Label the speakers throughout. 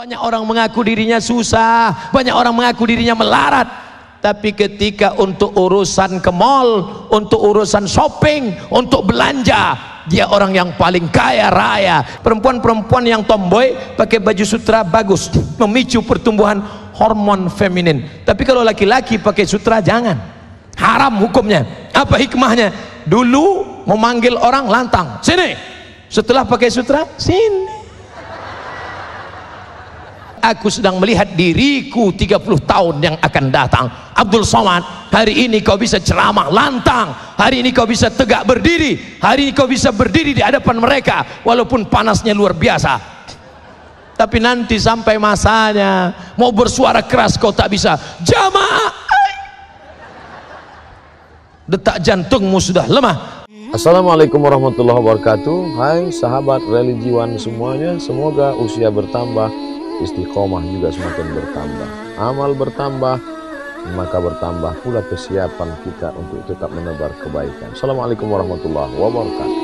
Speaker 1: Banyak orang mengaku dirinya susah, banyak orang mengaku dirinya melarat. Tapi ketika untuk urusan ke mall, untuk urusan shopping, untuk belanja, dia orang yang paling kaya raya. Perempuan-perempuan yang tomboy pakai baju sutra bagus, memicu pertumbuhan hormon feminin. Tapi kalau laki-laki pakai sutra jangan. Haram hukumnya. Apa hikmahnya? Dulu memanggil orang lantang. Sini. Setelah pakai sutra, sini aku sedang melihat diriku 30 tahun yang akan datang. Abdul Somad hari ini kau bisa ceramah lantang. Hari ini kau bisa tegak berdiri. Hari ini kau bisa berdiri di hadapan mereka walaupun panasnya luar biasa. Tapi nanti sampai masanya mau bersuara keras kau tak bisa. Jamaah! Detak jantungmu sudah lemah.
Speaker 2: Assalamualaikum warahmatullahi wabarakatuh. Hai sahabat religiwan semuanya Semoga usia bertambah istiqomah juga semakin bertambah. Amal bertambah maka bertambah pula kesiapan kita untuk tetap menebar kebaikan. Assalamualaikum warahmatullahi wabarakatuh.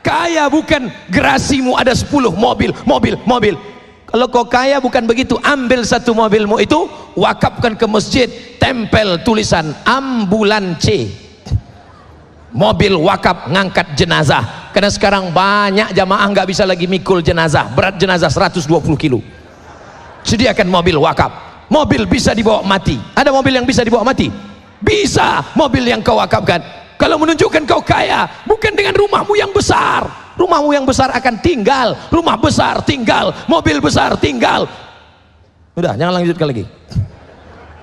Speaker 1: Kaya bukan gerasimu ada 10 mobil mobil mobil. Kalau kau kaya bukan begitu ambil satu mobilmu itu wakafkan ke masjid tempel tulisan ambulan C. Mobil wakaf ngangkat jenazah karena sekarang banyak jamaah nggak bisa lagi mikul jenazah. Berat jenazah 120 kilo. Sediakan mobil wakaf. Mobil bisa dibawa mati. Ada mobil yang bisa dibawa mati? Bisa mobil yang kau wakafkan. Kalau menunjukkan kau kaya bukan dengan rumahmu yang besar. Rumahmu yang besar akan tinggal. Rumah besar tinggal. Mobil besar tinggal. Udah jangan lanjutkan lagi.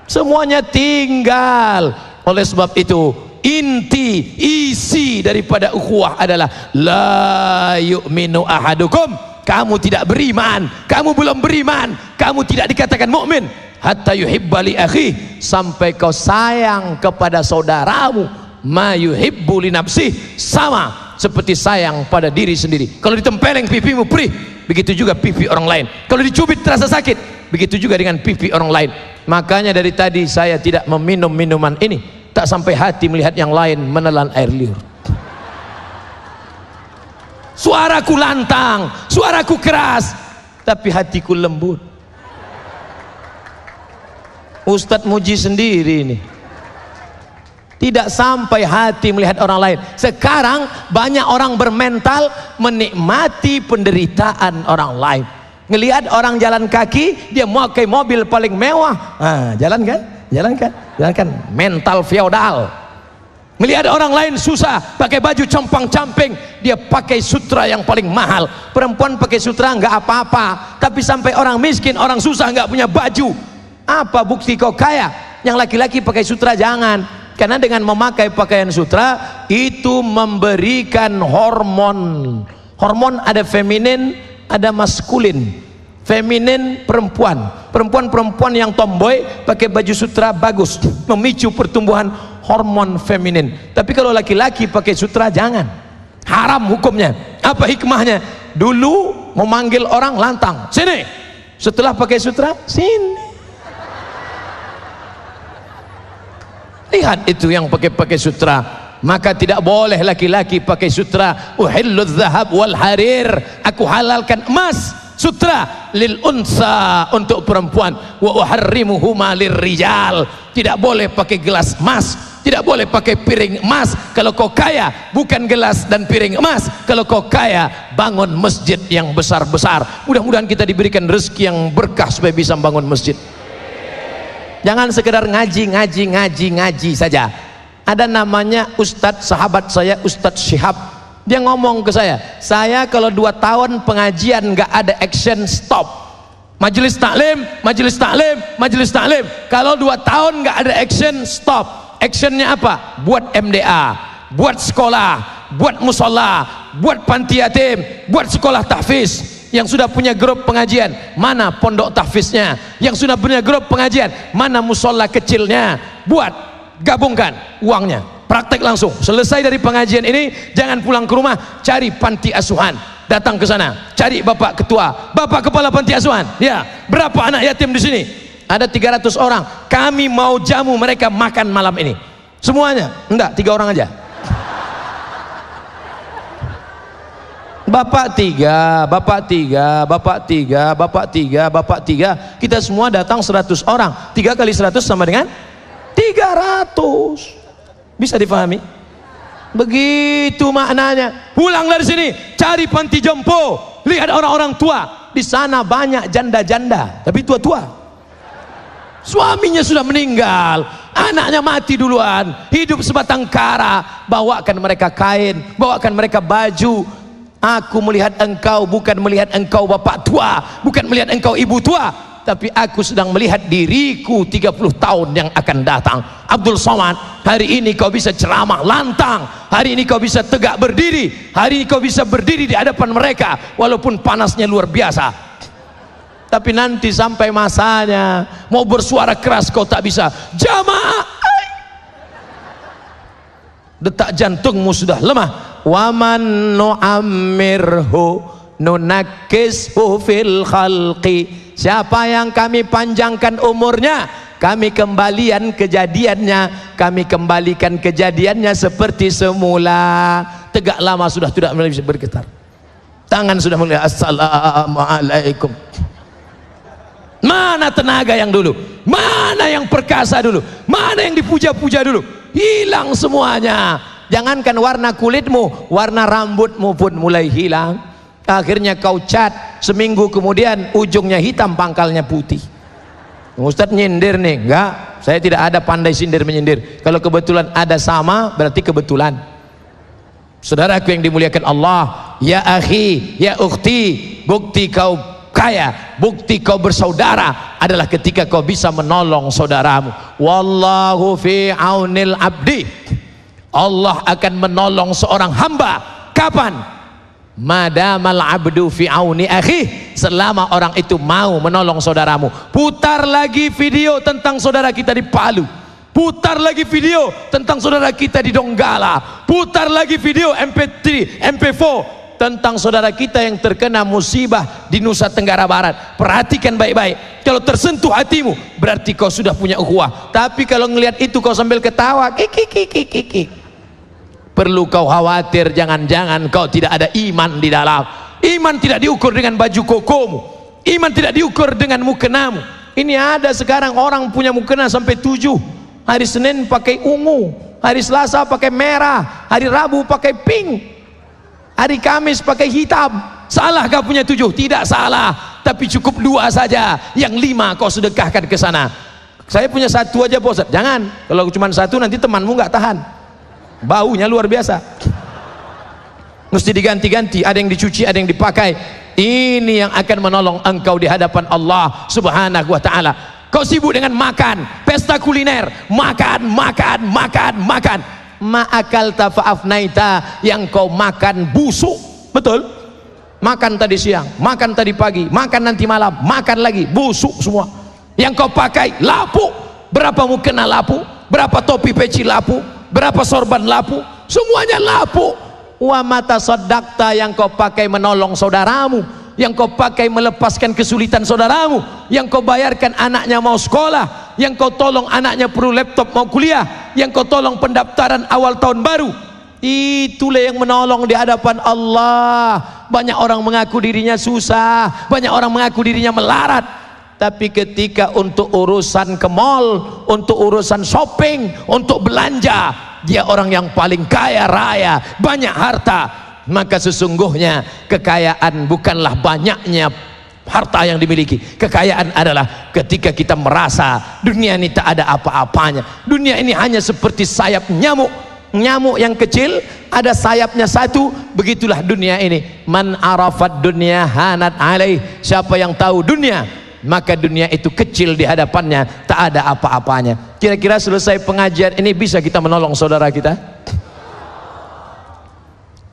Speaker 1: Semuanya tinggal. Oleh sebab itu inti isi daripada ukhuwah adalah la yu'minu ahadukum. Kamu tidak beriman. Kamu belum beriman. Kamu tidak dikatakan mukmin. Hatta yuhibba li akhi. Sampai kau sayang kepada saudaramu. Ma yuhibbu li nafsi. Sama seperti sayang pada diri sendiri. Kalau ditempeleng pipimu perih. Begitu juga pipi orang lain. Kalau dicubit terasa sakit. Begitu juga dengan pipi orang lain. Makanya dari tadi saya tidak meminum minuman ini tak sampai hati melihat yang lain menelan air liur. Suaraku lantang suaraku keras tapi hatiku lembut. Ustadz muji sendiri ini. Tidak sampai hati melihat orang lain. Sekarang banyak orang bermental menikmati penderitaan orang lain. Ngelihat orang jalan kaki dia mau pakai mobil paling mewah. Ah, jalan kan jalankan jalankan. Mental feodal. Melihat orang lain susah pakai baju compang-camping dia pakai sutra yang paling mahal. Perempuan pakai sutra nggak apa-apa. Tapi sampai orang miskin orang susah nggak punya baju. Apa bukti kau kaya? Yang laki-laki pakai sutra jangan. Karena dengan memakai pakaian sutra itu memberikan hormon. Hormon ada feminin ada maskulin feminin perempuan. Perempuan-perempuan yang tomboy pakai baju sutra bagus memicu pertumbuhan hormon feminin. Tapi kalau laki-laki pakai sutra jangan. Haram hukumnya. Apa hikmahnya? Dulu memanggil orang lantang. Sini. Setelah pakai sutra sini. Lihat itu yang pakai-pakai sutra. Maka tidak boleh laki-laki pakai sutra. Uhillu zahab wal harir. Aku halalkan emas sutra lil unsa untuk perempuan. Wa uharrimuhuma rijal. Tidak boleh pakai gelas emas. Tidak boleh pakai piring emas. Kalau kau kaya bukan gelas dan piring emas. Kalau kau kaya bangun masjid yang besar-besar. Mudah-mudahan kita diberikan rezeki yang berkah supaya bisa bangun masjid. Jangan sekedar ngaji ngaji ngaji ngaji saja. Ada namanya Ustadz sahabat saya Ustadz Syihab dia ngomong ke saya saya kalau dua tahun pengajian nggak ada action stop. Majelis taklim majelis taklim majelis taklim. Kalau dua tahun nggak ada action stop. Actionnya apa? Buat MDA buat sekolah buat musola buat panti yatim buat sekolah tahfiz. Yang sudah punya grup pengajian mana pondok tahfiznya? Yang sudah punya grup pengajian mana musola kecilnya? Buat gabungkan uangnya praktek langsung. Selesai dari pengajian ini jangan pulang ke rumah cari panti asuhan. Datang ke sana cari bapak ketua. Bapak kepala panti asuhan. Ya berapa anak yatim di sini? Ada 300 orang. Kami mau jamu mereka makan malam ini. Semuanya? Enggak tiga orang aja. Bapak tiga, bapak tiga, bapak tiga, bapak tiga, bapak tiga. Kita semua datang 100 orang. Tiga kali 100 sama dengan 300. Bisa difahami? Begitu maknanya. Pulang dari sini, cari panti jompo. Lihat orang-orang tua. Di sana banyak janda-janda, tapi tua-tua. Suaminya sudah meninggal, anaknya mati duluan, hidup sebatang kara. Bawakan mereka kain, bawakan mereka baju, Aku melihat engkau bukan melihat engkau bapak tua, bukan melihat engkau ibu tua, tapi aku sedang melihat diriku 30 tahun yang akan datang. Abdul Somad, hari ini kau bisa ceramah lantang, hari ini kau bisa tegak berdiri, hari ini kau bisa berdiri di hadapan mereka walaupun panasnya luar biasa. Tapi nanti sampai masanya mau bersuara keras kau tak bisa. Jamaah detak jantungmu sudah lemah waman nu'ammirhu nunakishu fil khalqi siapa yang kami panjangkan umurnya kami kembalian kejadiannya kami kembalikan kejadiannya seperti semula. Tegak lama sudah tidak bisa bergetar. Tangan sudah mulai assalamualaikum. Mana tenaga yang dulu? Mana yang perkasa dulu? Mana yang dipuja-puja dulu? Hilang semuanya. Jangankan warna kulitmu, warna rambutmu pun mulai hilang. Akhirnya kau cat, seminggu kemudian ujungnya hitam, pangkalnya putih. Ustaz nyindir nih, enggak. Saya tidak ada pandai sindir menyindir. Kalau kebetulan ada sama, berarti kebetulan. Saudaraku yang dimuliakan Allah, ya akhi, ya ukhti, bukti kau kaya, bukti kau bersaudara adalah ketika kau bisa menolong saudaramu. Wallahu fi aunil abdi. Allah akan menolong seorang hamba kapan madamal abdu fi auni akhi. Selama orang itu mau menolong saudaramu putar lagi video tentang saudara kita di Palu. Putar lagi video tentang saudara kita di Donggala. Putar lagi video MP3 MP4 tentang saudara kita yang terkena musibah di Nusa Tenggara Barat. Perhatikan baik-baik. Kalau tersentuh hatimu berarti kau sudah punya ukhuwah. Tapi kalau ngelihat itu kau sambil ketawa kiki kiki kiki perlu kau khawatir jangan-jangan kau tidak ada iman di dalam. Iman tidak diukur dengan baju kokomu. Iman tidak diukur dengan mukenamu. Ini ada sekarang orang punya mukena sampai tujuh. Hari Senin pakai ungu hari Selasa pakai merah hari Rabu pakai pink hari Kamis pakai hitam. Salah kau punya tujuh? Tidak salah. Tapi cukup dua saja. Yang lima kau sedekahkan ke sana. Saya punya satu aja bos jangan. Kalau cuma satu nanti temanmu nggak tahan baunya luar biasa. Mesti diganti-ganti ada yang dicuci ada yang dipakai. Ini yang akan menolong engkau di hadapan Allah subhanahu wa ta'ala. Kau sibuk dengan makan pesta kuliner. Makan makan makan makan. Ma'akal tafa'afnaita yang kau makan busuk. Betul? Makan tadi siang makan tadi pagi makan nanti malam makan lagi busuk semua. Yang kau pakai lapuk. Berapa mukena lapuk? Berapa topi peci lapuk berapa sorban lapu? Semuanya lapu. Wa mata sodakta yang kau pakai menolong saudaramu yang kau pakai melepaskan kesulitan saudaramu yang kau bayarkan anaknya mau sekolah yang kau tolong anaknya perlu laptop mau kuliah yang kau tolong pendaftaran awal tahun baru. Itulah yang menolong di hadapan Allah. Banyak orang mengaku dirinya susah banyak orang mengaku dirinya melarat. Tapi ketika untuk urusan ke mall untuk urusan shopping untuk belanja dia orang yang paling kaya raya banyak harta. Maka sesungguhnya kekayaan bukanlah banyaknya harta yang dimiliki. Kekayaan adalah ketika kita merasa dunia ini tak ada apa-apanya. Dunia ini hanya seperti sayap nyamuk. Nyamuk yang kecil ada sayapnya satu begitulah dunia ini. Man arafat dunia hanat alaih. Siapa yang tahu dunia maka dunia itu kecil di hadapannya tak ada apa-apanya kira-kira selesai pengajian ini bisa kita menolong saudara kita?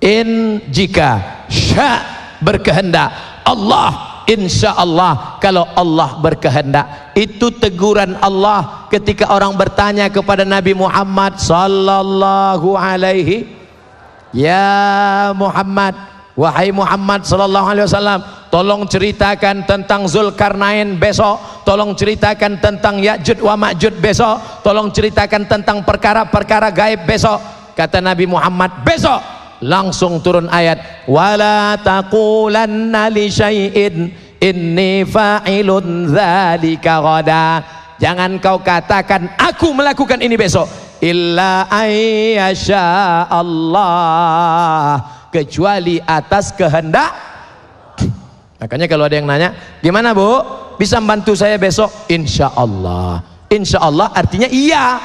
Speaker 1: In jika sya berkehendak Allah insya Allah kalau Allah berkehendak itu teguran Allah ketika orang bertanya kepada Nabi Muhammad sallallahu alaihi ya Muhammad wahai Muhammad sallallahu alaihi wasallam tolong ceritakan tentang Zulkarnain besok tolong ceritakan tentang Ya'jud wa Ma'jud besok. Tolong ceritakan tentang perkara-perkara gaib besok. Kata Nabi Muhammad besok. Langsung turun ayat wala taqulanna li syai'in. Inni fa'ilun dzalika ghada. Jangan kau katakan aku melakukan ini besok. Illa ayyasha Allah. Kecuali atas kehendak makanya kalau ada yang nanya gimana bu bisa bantu saya besok insya Allah insya Allah artinya iya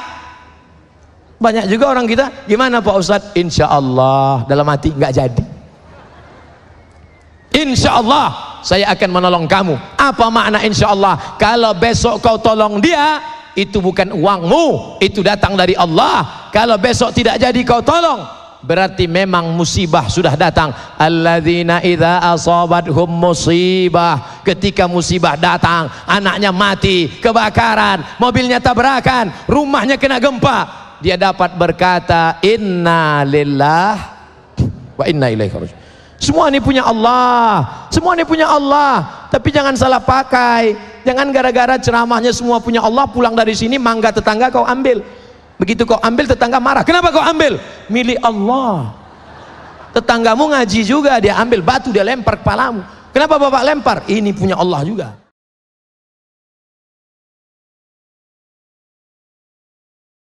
Speaker 1: banyak juga orang kita, gimana Pak Ustadz? Insya Allah dalam hati nggak jadi. Insya Allah saya akan menolong kamu. Apa makna insya Allah? Kalau besok kau tolong dia, itu bukan uangmu, itu datang dari Allah. Kalau besok tidak jadi kau tolong, berarti memang musibah sudah datang. Alladzina idza asabathum musibah, ketika musibah datang, anaknya mati, kebakaran, mobilnya tabrakan, rumahnya kena gempa, dia dapat berkata inna lillah wa inna ilaihi rajiun. Semua ini punya Allah. Semua ini punya Allah. Tapi jangan salah pakai. Jangan gara-gara ceramahnya semua punya Allah pulang dari sini mangga tetangga kau ambil begitu kau ambil tetangga marah. Kenapa kau ambil? Milik Allah. Tetanggamu ngaji juga dia ambil batu dia lempar kepalamu. Kenapa bapak lempar? Ini punya Allah juga